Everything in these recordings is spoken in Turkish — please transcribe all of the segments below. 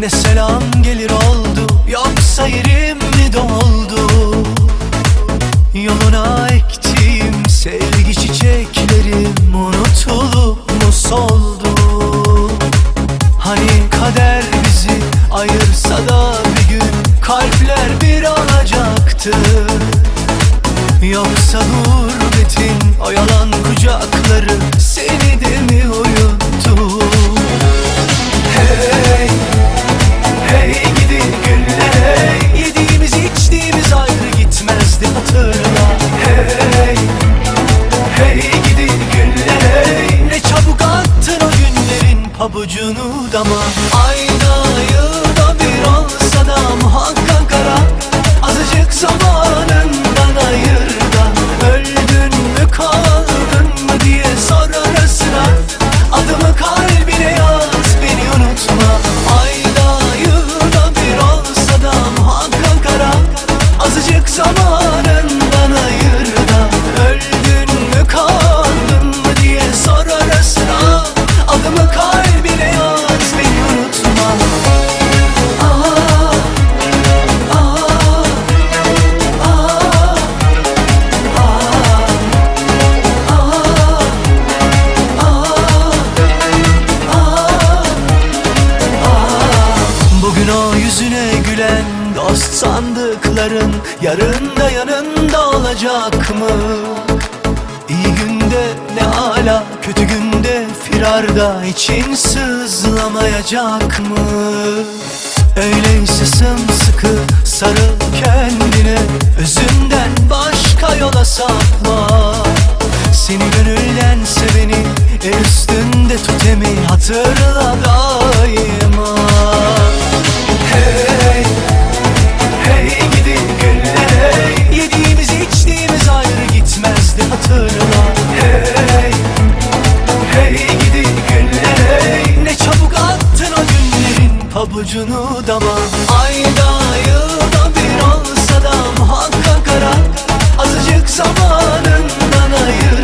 Ne selam gelir oldu Yoksa yerim mi doldu? Yoluna ektiğim sevgi çiçeklerim Unutulup mu soldu? Hani kader bizi ayırsa da bir gün Kalpler bir olacaktı. Yoksa gurbetin o pabucunu dama. Ayda yılda bir olsa da muhakkak ara. Azıcık zamanından dost sandıkların Yarın da yanında olacak mı? İyi günde ne ala kötü günde firarda için sızlamayacak mı? Öyleyse sımsıkı sarıl kendine Özünden başka yola sapma Seni gönülden seveni el üstünde tut emin Hatırla daima adama Ayda yılda bir olsa da muhakkak ara Azıcık zamanından ayır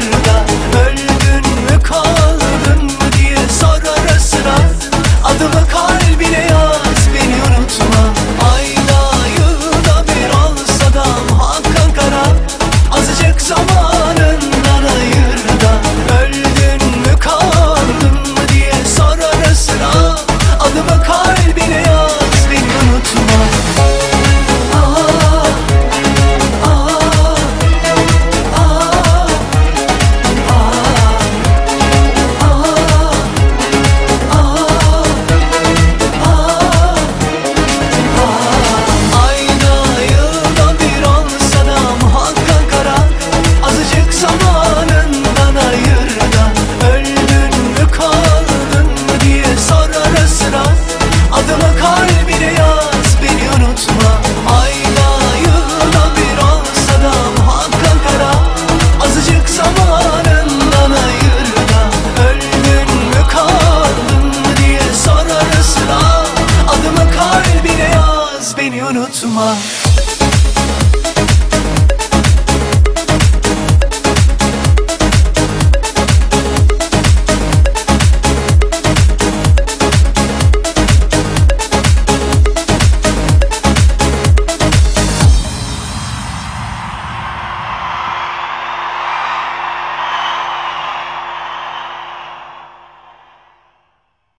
Yalnız beni unutma.